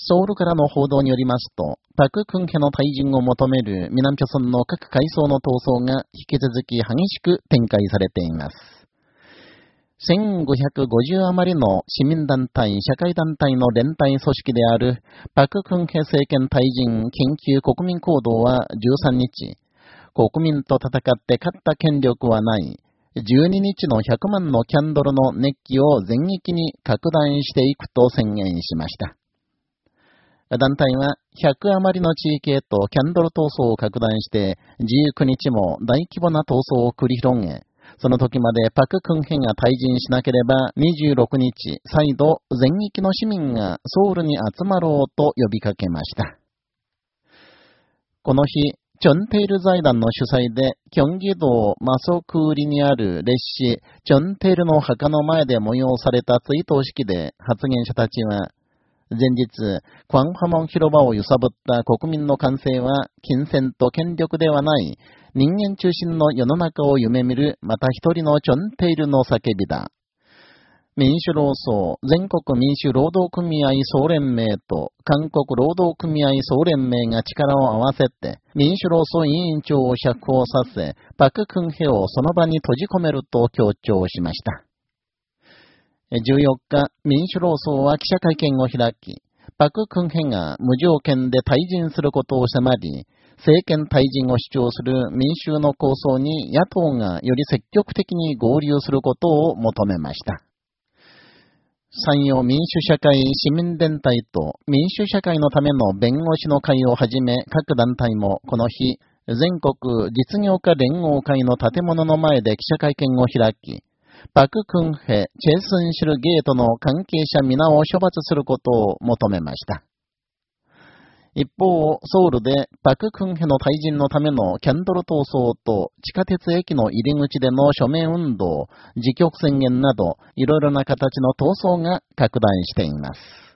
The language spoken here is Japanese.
ソウルからの報道によりますと、パク・クンヘの退陣を求める南朝村の各階層の闘争が引き続き激しく展開されています。1550余りの市民団体、社会団体の連帯組織であるパク・クンヘ政権退陣緊急国民行動は13日、国民と戦って勝った権力はない、12日の100万のキャンドルの熱気を全域に拡大していくと宣言しました。団体は100余りの地域へとキャンドル闘争を拡大して19日も大規模な闘争を繰り広げ、その時までパク・クンヘが退陣しなければ26日再度全域の市民がソウルに集まろうと呼びかけました。この日、チョンテール財団の主催で、キョンギ道マソクーリにある列士、チョンテールの墓の前で催された追悼式で発言者たちは、前日、クワンファモン広場を揺さぶった国民の歓声は、金銭と権力ではない、人間中心の世の中を夢見る、また一人のチョンテイルの叫びだ。民主労総、全国民主労働組合総連盟と韓国労働組合総連盟が力を合わせて、民主労総委員長を釈放させ、パククンヘをその場に閉じ込めると強調しました。14日、民主労総は記者会見を開き、パク・クンヘが無条件で退陣することを迫り、政権退陣を主張する民衆の構想に野党がより積極的に合流することを求めました。山陽民主社会市民連帯と民主社会のための弁護士の会をはじめ各団体もこの日、全国実業家連合会の建物の前で記者会見を開き、パク・クンヘ、チェスンシルゲートの関係者皆を処罰することを求めました。一方、ソウルでパク・クンヘの退陣のためのキャンドル闘争と地下鉄駅の入り口での署名運動、自局宣言など、いろいろな形の闘争が拡大しています。